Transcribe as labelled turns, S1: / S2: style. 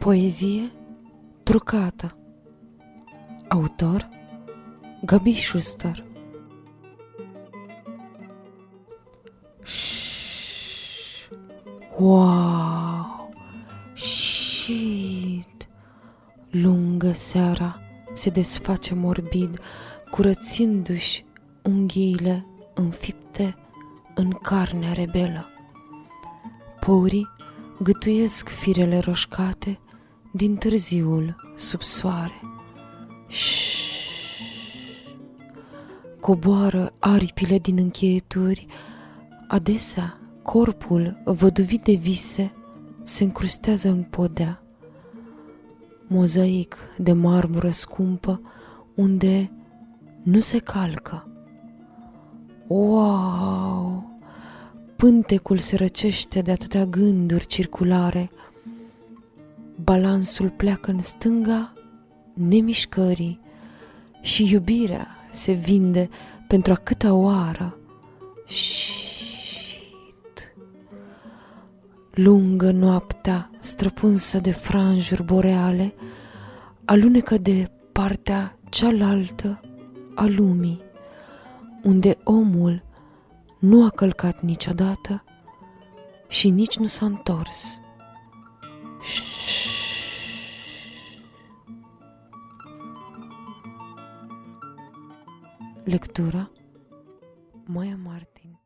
S1: Poezie trucată Autor Gabi Schuster Shhh. Wow! Shit! Lungă seara se desface morbid, curățindu-și unghiile înfipte în carnea rebelă. Porii gâtuiesc firele roșcate din târziul sub soare. Coboară aripile din încheieturi, adesea corpul văduvit de vise se încrustează în podea. Mozaic de marmură scumpă unde nu se calcă. Wow! Pântecul se răcește de atâtea gânduri circulare. Balansul pleacă în stânga nemișcării și iubirea se vinde pentru a câta oară. Shit. Lungă noaptea străpunsă de franjuri boreale alunecă de partea cealaltă a lumii, unde omul nu a călcat niciodată și nici nu s-a întors. Lectura Maia Martin